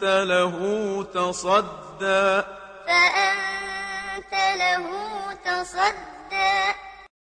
فأنت له تصدى. فأنت له تصدى.